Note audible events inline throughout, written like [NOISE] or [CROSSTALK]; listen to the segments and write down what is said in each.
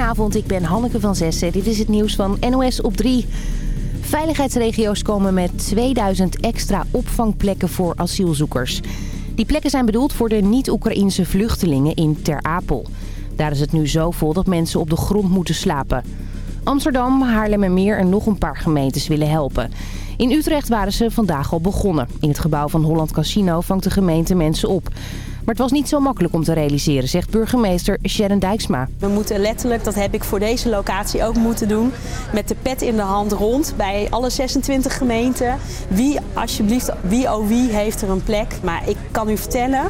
Goedenavond, ik ben Hanneke van Zessen. Dit is het nieuws van NOS op 3. Veiligheidsregio's komen met 2000 extra opvangplekken voor asielzoekers. Die plekken zijn bedoeld voor de niet-Oekraïnse vluchtelingen in Ter Apel. Daar is het nu zo vol dat mensen op de grond moeten slapen. Amsterdam, Haarlemmermeer en nog een paar gemeentes willen helpen. In Utrecht waren ze vandaag al begonnen. In het gebouw van Holland Casino vangt de gemeente mensen op. Maar het was niet zo makkelijk om te realiseren, zegt burgemeester Sharon Dijksma. We moeten letterlijk, dat heb ik voor deze locatie ook moeten doen, met de pet in de hand rond bij alle 26 gemeenten. Wie alsjeblieft, wie oh wie heeft er een plek. Maar ik kan u vertellen,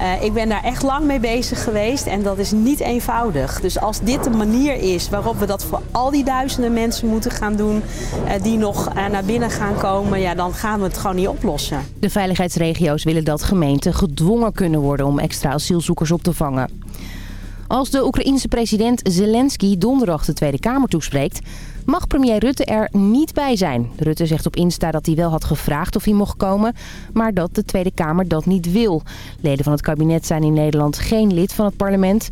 uh, ik ben daar echt lang mee bezig geweest en dat is niet eenvoudig. Dus als dit de manier is waarop we dat voor al die duizenden mensen moeten gaan doen... Uh, die nog uh, naar binnen gaan komen, ja, dan gaan we het gewoon niet oplossen. De veiligheidsregio's willen dat gemeenten gedwongen kunnen worden om extra asielzoekers op te vangen. Als de Oekraïense president Zelensky donderdag de Tweede Kamer toespreekt mag premier Rutte er niet bij zijn. Rutte zegt op Insta dat hij wel had gevraagd of hij mocht komen, maar dat de Tweede Kamer dat niet wil. Leden van het kabinet zijn in Nederland geen lid van het parlement.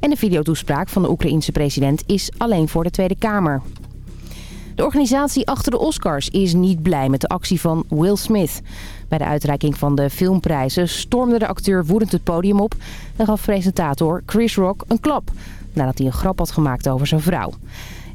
En de videotoespraak van de Oekraïense president is alleen voor de Tweede Kamer. De organisatie achter de Oscars is niet blij met de actie van Will Smith. Bij de uitreiking van de filmprijzen stormde de acteur woedend het podium op... en gaf presentator Chris Rock een klap... nadat hij een grap had gemaakt over zijn vrouw.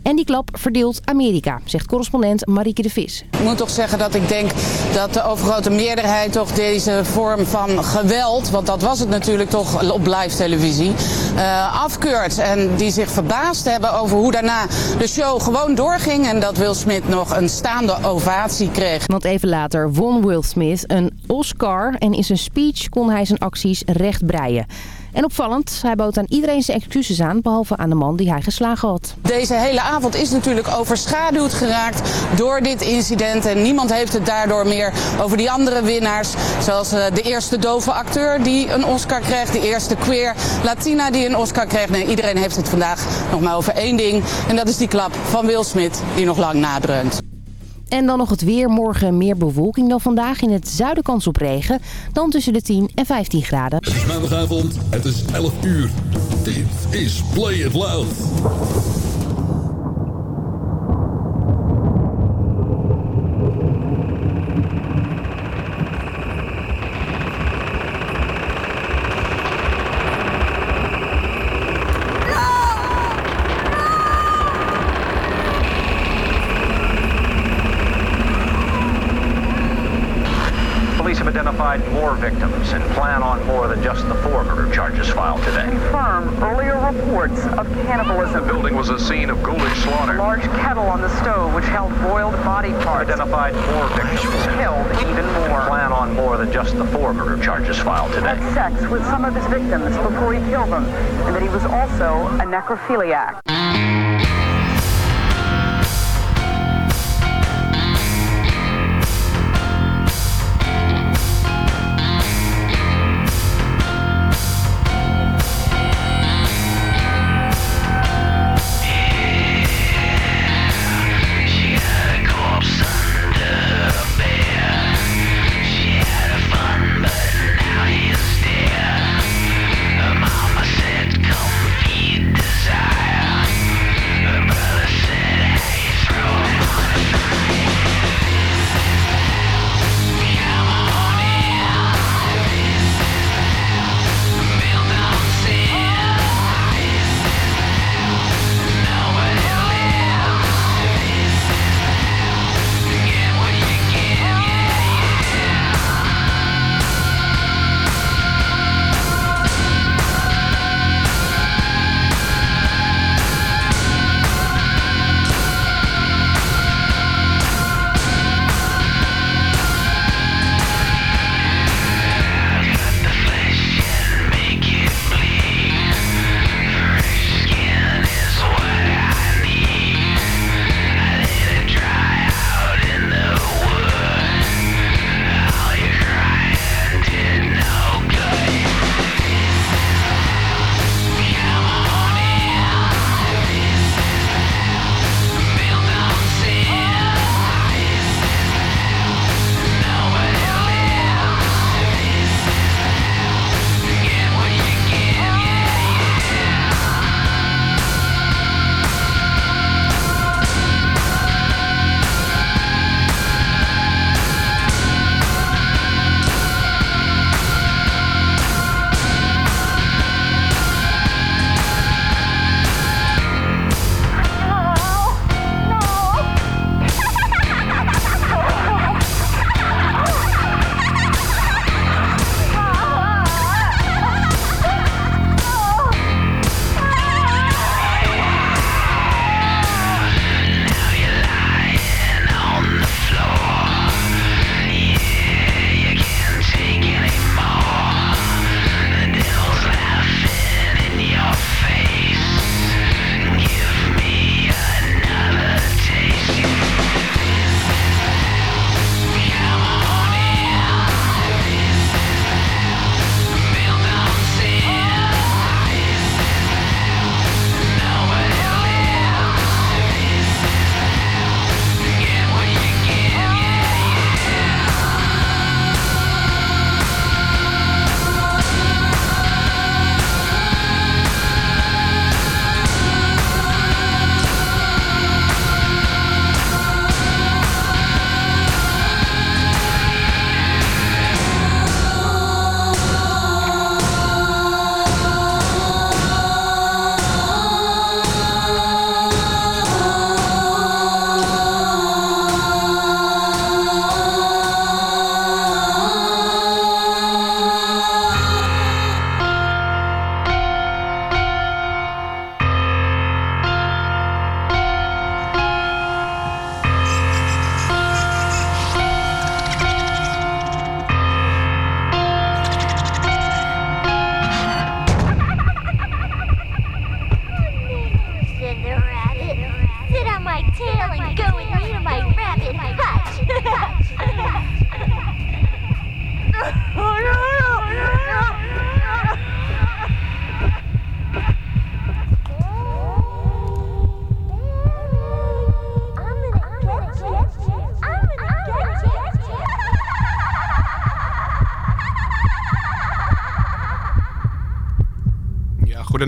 En die klap verdeelt Amerika, zegt correspondent Marieke de Vis. Ik moet toch zeggen dat ik denk dat de overgrote meerderheid toch deze vorm van geweld, want dat was het natuurlijk toch op live televisie, uh, afkeurt. En die zich verbaasd hebben over hoe daarna de show gewoon doorging en dat Will Smith nog een staande ovatie kreeg. Want even later won Will Smith een Oscar en in zijn speech kon hij zijn acties rechtbreien. En opvallend, hij bood aan iedereen zijn excuses aan, behalve aan de man die hij geslagen had. Deze hele avond is natuurlijk overschaduwd geraakt door dit incident. En niemand heeft het daardoor meer over die andere winnaars. Zoals eh, de eerste dove acteur die een Oscar kreeg, de eerste queer Latina die een Oscar kreeg. Nee, iedereen heeft het vandaag nog maar over één ding. En dat is die klap van Will Smith die nog lang nadreunt. En dan nog het weer. Morgen meer bewolking dan vandaag. In het zuiden kans op regen. Dan tussen de 10 en 15 graden. Maandagavond. Het is 11 uur. Dit is Play It Loud. Necrophiliac.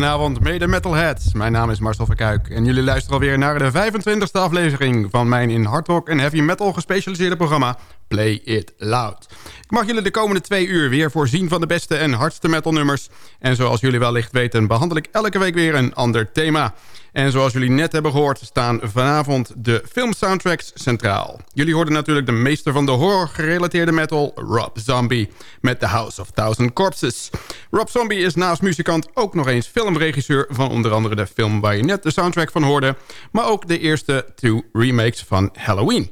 Goedenavond, mede metalheads. Mijn naam is Marcel Verkuik en jullie luisteren alweer naar de 25e aflevering... van mijn in hard rock en heavy metal gespecialiseerde programma Play It Loud. Ik mag jullie de komende twee uur weer voorzien van de beste en hardste metalnummers. En zoals jullie wellicht weten behandel ik elke week weer een ander thema. En zoals jullie net hebben gehoord staan vanavond de filmsoundtracks centraal. Jullie hoorden natuurlijk de meester van de horror-gerelateerde metal, Rob Zombie, met The House of Thousand Corpses. Rob Zombie is naast muzikant ook nog eens filmregisseur van onder andere de film waar je net de soundtrack van hoorde, maar ook de eerste two remakes van Halloween.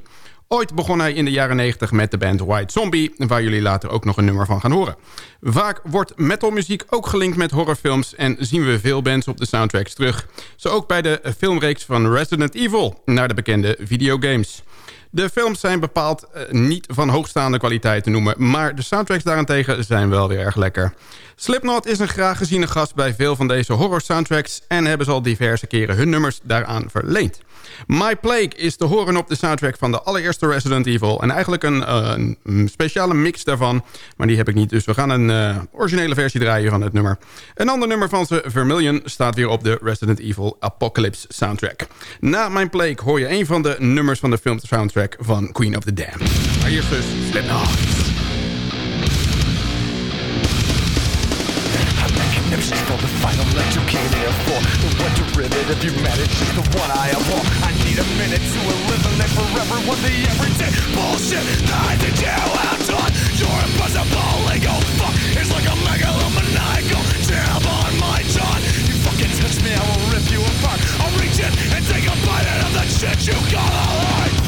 Ooit begon hij in de jaren 90 met de band White Zombie... waar jullie later ook nog een nummer van gaan horen. Vaak wordt metalmuziek ook gelinkt met horrorfilms... en zien we veel bands op de soundtracks terug. Zo ook bij de filmreeks van Resident Evil... naar de bekende videogames. De films zijn bepaald uh, niet van hoogstaande kwaliteit te noemen... maar de soundtracks daarentegen zijn wel weer erg lekker. Slipknot is een graag geziene gast bij veel van deze horror soundtracks... en hebben ze al diverse keren hun nummers daaraan verleend. My Plague is te horen op de soundtrack van de allereerste Resident Evil. En eigenlijk een, een speciale mix daarvan. Maar die heb ik niet, dus we gaan een uh, originele versie draaien van het nummer. Een ander nummer van ze, Vermilion, staat weer op de Resident Evil Apocalypse soundtrack. Na My Plague hoor je een van de nummers van de film soundtrack van Queen of the Damned. Maar hier dus Slipknot. Conniptions for the final let you came here for The one derivative you manage is the one I abhor I need a minute to eliminate forever What the everyday bullshit. That I did you out on Your impossible ego fuck is like a megalomaniacal jab on my jaw. You fucking touch me, I will rip you apart. I'll reach in and take a bite out of the shit you call alive Yeah!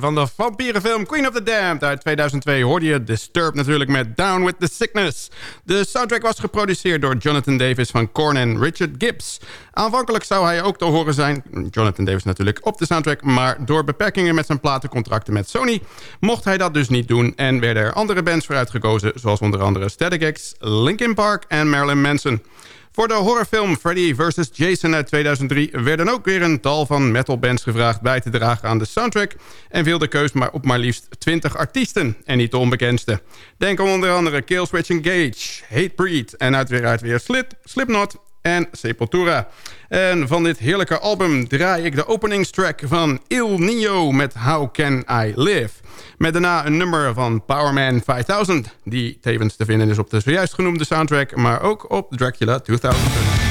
van de vampierenfilm Queen of the Damned uit 2002... hoorde je Disturbed natuurlijk met Down with the Sickness. De soundtrack was geproduceerd door Jonathan Davis van Korn en Richard Gibbs. Aanvankelijk zou hij ook te horen zijn, Jonathan Davis natuurlijk, op de soundtrack... maar door beperkingen met zijn platencontracten met Sony... mocht hij dat dus niet doen en werden er andere bands voor uitgekozen... zoals onder andere Static X, Linkin Park en Marilyn Manson... Voor de horrorfilm Freddy vs. Jason uit 2003 werden ook weer een tal van metalbands gevraagd bij te dragen aan de soundtrack. En viel de keus maar op maar liefst 20 artiesten en niet de onbekendste. Denk om onder andere Killswitch Engage, Hatebreed en uiteraard weer Slip, Slipknot en Sepultura. En van dit heerlijke album draai ik de openingstrack van Il Nio met How Can I Live. Met daarna een nummer van Powerman 5000, die tevens te vinden is op de zojuist genoemde soundtrack, maar ook op Dracula 2000.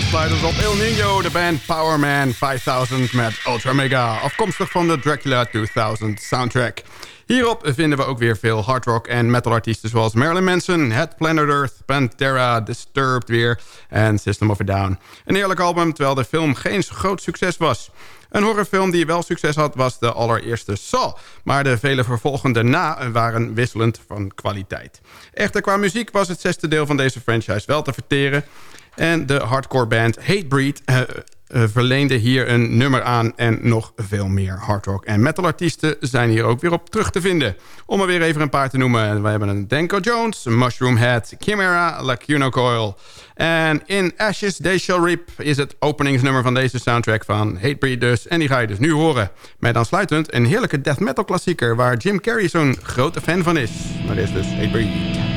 Aansluiters op El Nino, de band Powerman 5000 met Ultra Mega, afkomstig van de Dracula 2000 soundtrack. Hierop vinden we ook weer veel hard rock en metal artiesten zoals Marilyn Manson, Head Planet Earth, Pantera, Disturbed weer en System of a Down. Een eerlijk album, terwijl de film geen groot succes was. Een horrorfilm die wel succes had was de allereerste Saw. Maar de vele vervolgende na waren wisselend van kwaliteit. Echter qua muziek was het zesde deel van deze franchise wel te verteren. En de hardcore band Hatebreed uh, uh, verleende hier een nummer aan... en nog veel meer hardrock en metalartiesten zijn hier ook weer op terug te vinden. Om er weer even een paar te noemen. We hebben een Danko Jones, Mushroom Head, Chimera, Lacuno Coil... En In Ashes They Shall Reap is het openingsnummer van deze soundtrack van Hatebreed dus. En die ga je dus nu horen. Met aansluitend een heerlijke death metal klassieker... waar Jim Carrey zo'n grote fan van is. Maar dit is dus Hatebreed.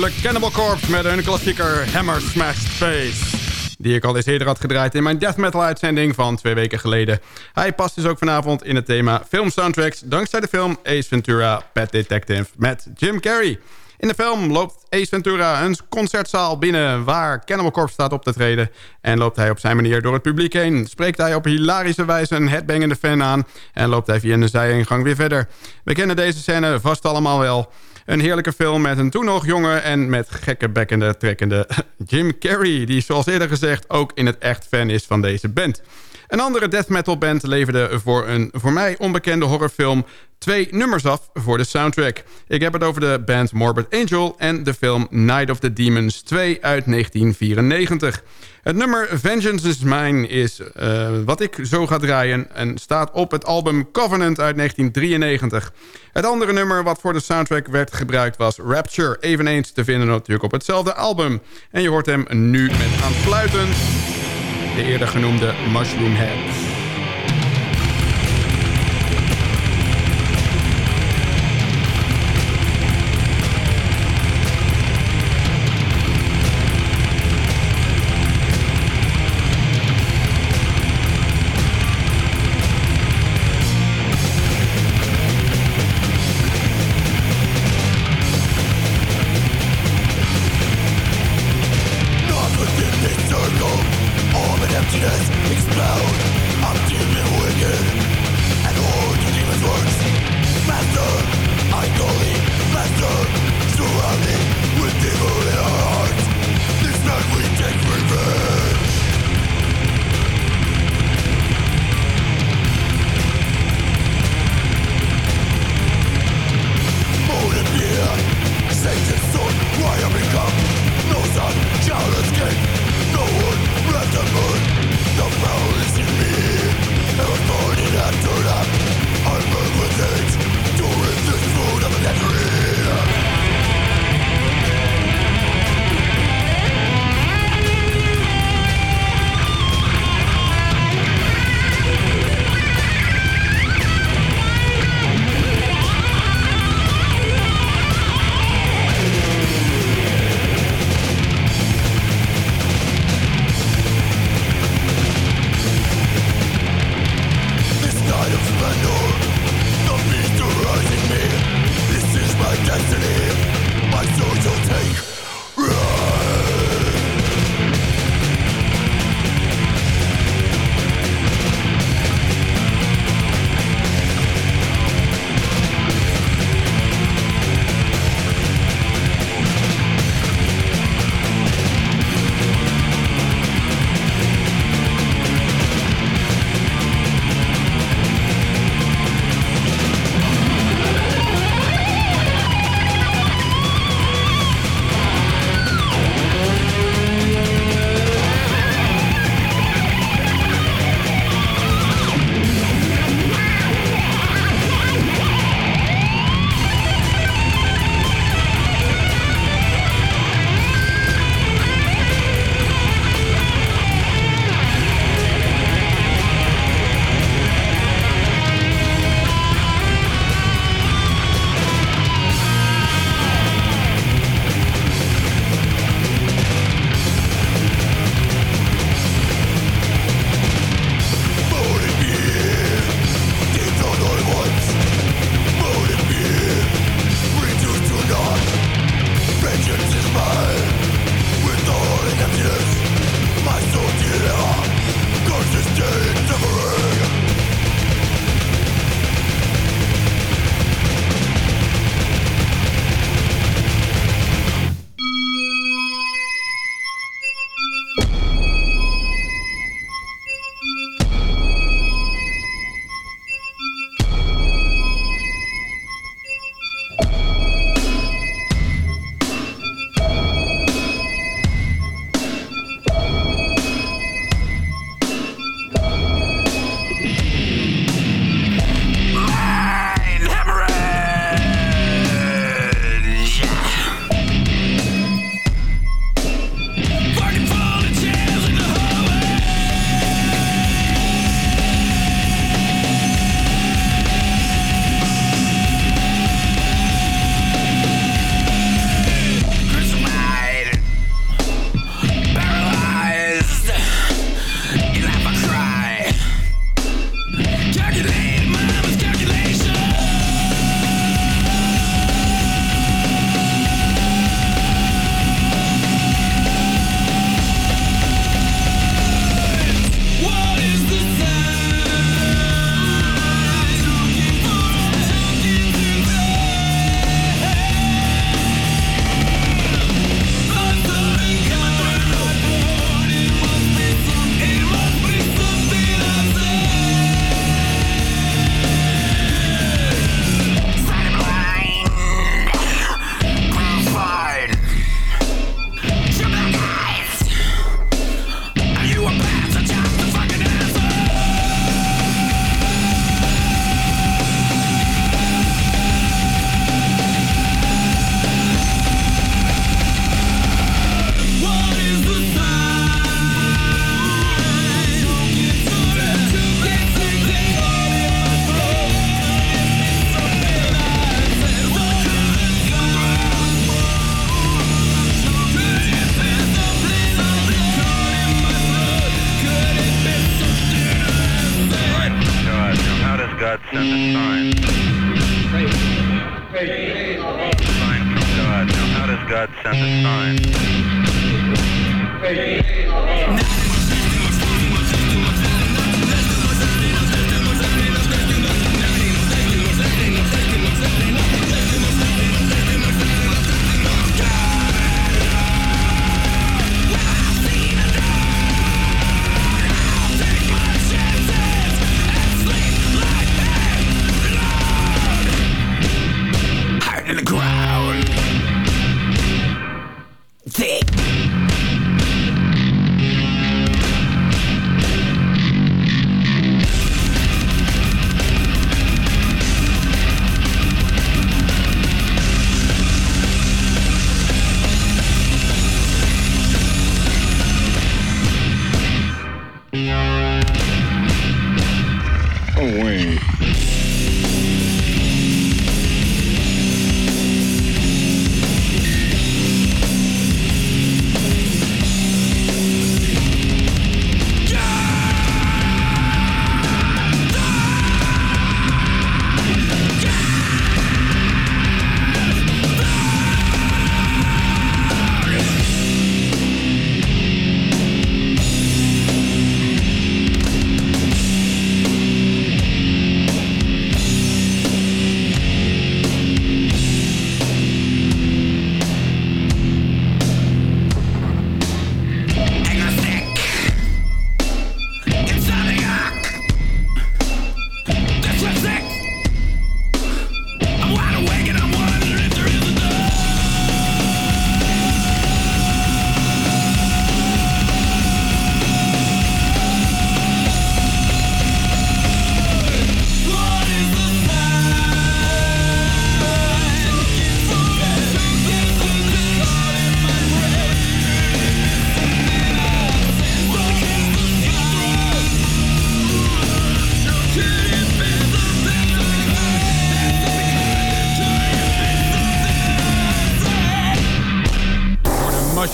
Natuurlijk Cannibal Corpse met hun klassieker Hammer Smashed Face. Die ik al eens eerder had gedraaid in mijn death metal uitzending van twee weken geleden. Hij past dus ook vanavond in het thema film soundtracks... dankzij de film Ace Ventura Pet Detective met Jim Carrey. In de film loopt Ace Ventura een concertzaal binnen waar Cannibal Corpse staat op te treden. En loopt hij op zijn manier door het publiek heen. Spreekt hij op hilarische wijze een headbangende fan aan. En loopt hij via een zijingang weer verder. We kennen deze scène vast allemaal wel. Een heerlijke film met een toen nog jonge en met gekke bekkende trekkende [LAUGHS] Jim Carrey... die zoals eerder gezegd ook in het echt fan is van deze band. Een andere death metal band leverde voor een voor mij onbekende horrorfilm twee nummers af voor de soundtrack. Ik heb het over de band Morbid Angel en de film Night of the Demons 2 uit 1994. Het nummer Vengeance is Mine is uh, wat ik zo ga draaien... en staat op het album Covenant uit 1993. Het andere nummer wat voor de soundtrack werd gebruikt was Rapture. Eveneens te vinden natuurlijk op hetzelfde album. En je hoort hem nu met aansluitend de eerder genoemde Mushroom Head.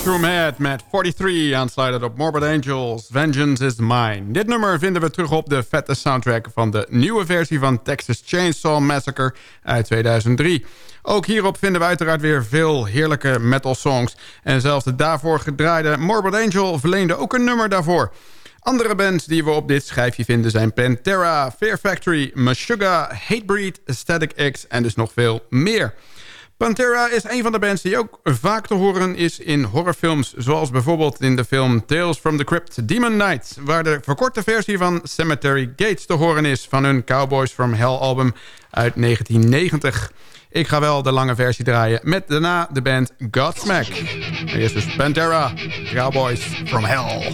Mushroom Head met 43, aansluitend op Morbid Angels, Vengeance is Mine. Dit nummer vinden we terug op de vette soundtrack van de nieuwe versie van Texas Chainsaw Massacre uit 2003. Ook hierop vinden we uiteraard weer veel heerlijke metal songs. En zelfs de daarvoor gedraaide Morbid Angel verleende ook een nummer daarvoor. Andere bands die we op dit schijfje vinden zijn Pantera, Fear Factory, Meshuggah, Hatebreed, Static X en dus nog veel meer. Pantera is een van de bands die ook vaak te horen is in horrorfilms... zoals bijvoorbeeld in de film Tales from the Crypt Demon Knight... waar de verkorte versie van Cemetery Gates te horen is... van hun Cowboys from Hell album uit 1990. Ik ga wel de lange versie draaien met daarna de band Godsmack. Eerst dus Pantera, Cowboys from Hell.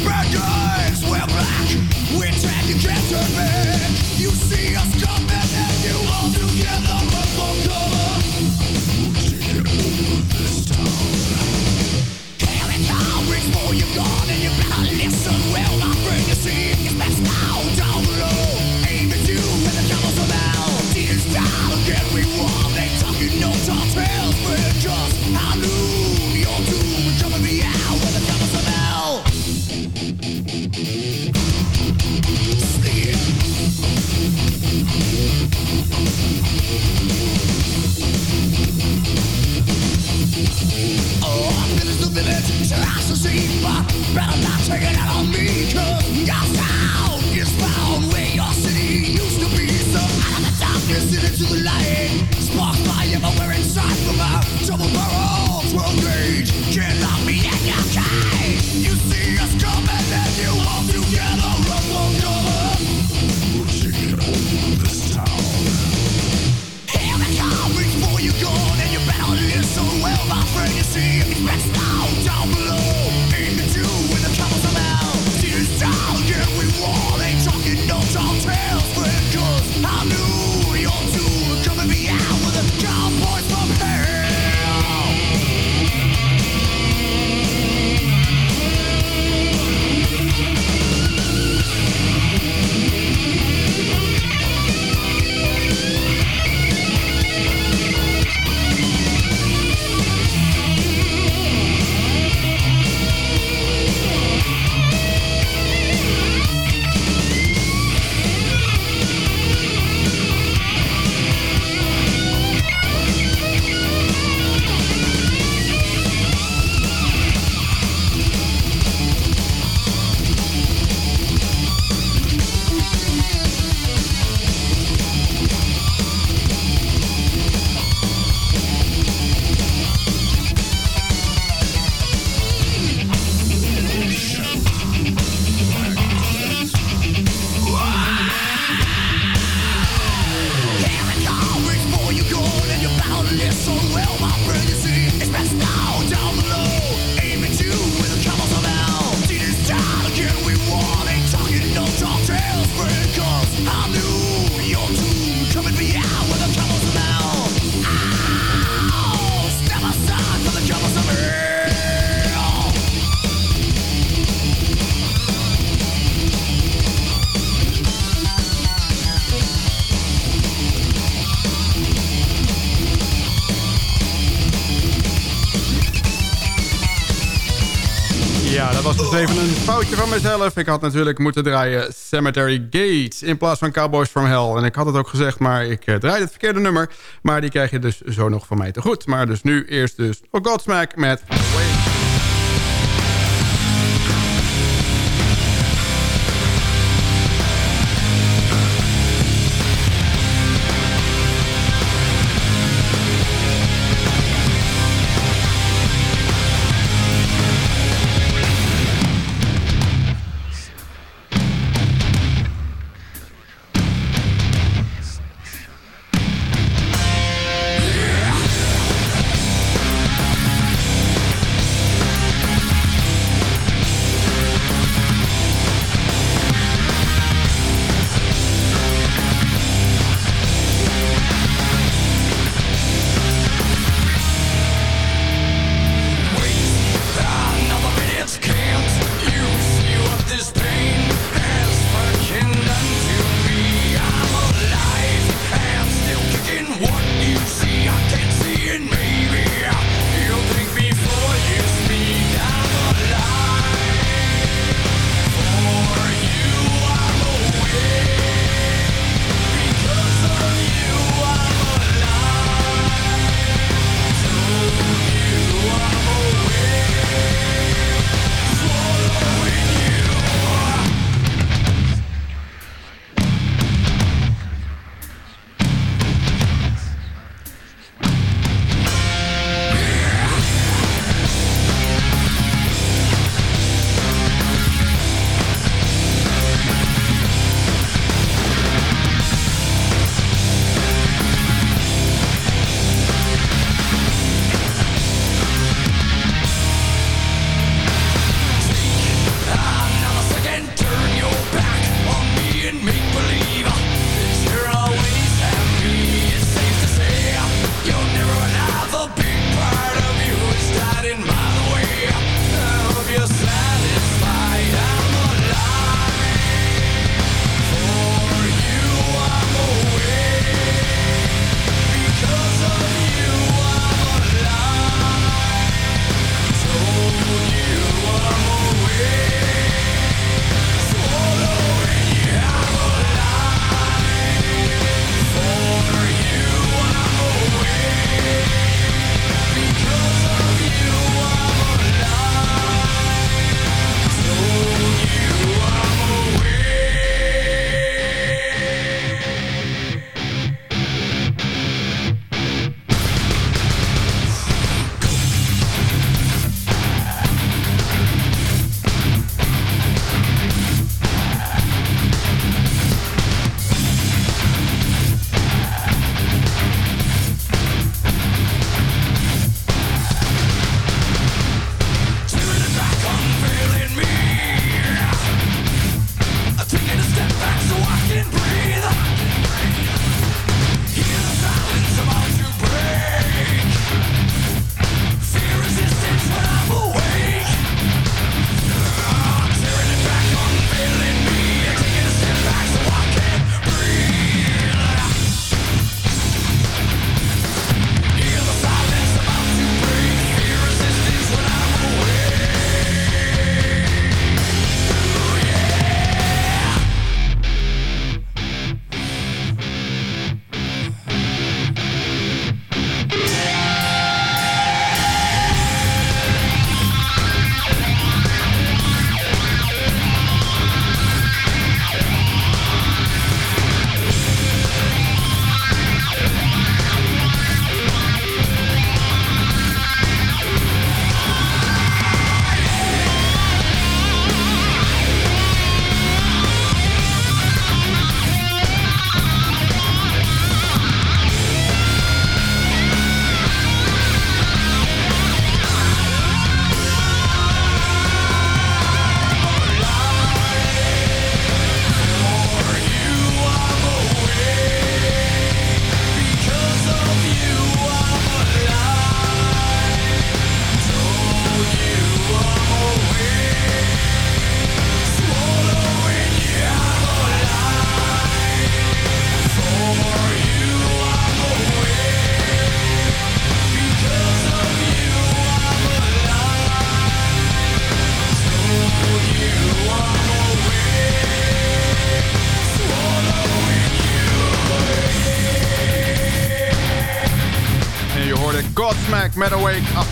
see us. Even een foutje van mezelf. Ik had natuurlijk moeten draaien Cemetery Gates in plaats van Cowboys from Hell. En ik had het ook gezegd, maar ik uh, draaide het verkeerde nummer. Maar die krijg je dus zo nog van mij te goed. Maar dus nu eerst dus Godsmack met...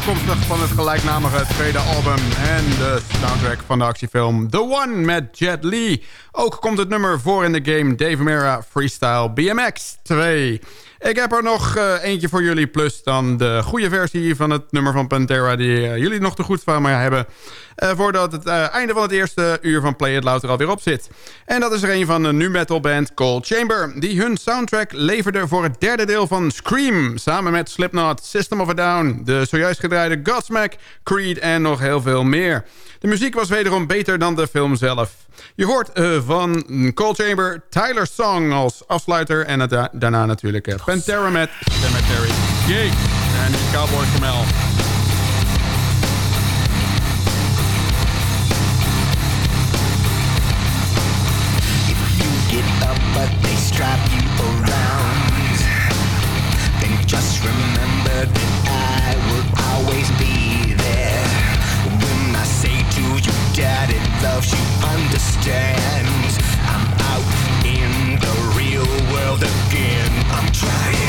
afkomstig van het gelijknamige tweede album en de soundtrack van de actiefilm The One met Jet Li. Ook komt het nummer voor in de game Dave Mera Freestyle BMX 2. Ik heb er nog uh, eentje voor jullie, plus dan de goede versie van het nummer van Pantera... die uh, jullie nog te goed van mij hebben... Uh, voordat het einde van het eerste uur van Play It Loud er alweer op zit. En dat is er een van de nu metal band Cold Chamber... die hun soundtrack leverde voor het derde deel van Scream... samen met Slipknot, System of a Down... de zojuist gedraaide Godsmack, Creed en nog heel veel meer. De muziek was wederom beter dan de film zelf. Je hoort uh, van Cold Chamber Tyler's Song als afsluiter. En daarna natuurlijk uh, Pantera met Cemetery Gate. En Cowboy Camel. but they strap you Loves you, understands. I'm out in the real world again. I'm trying.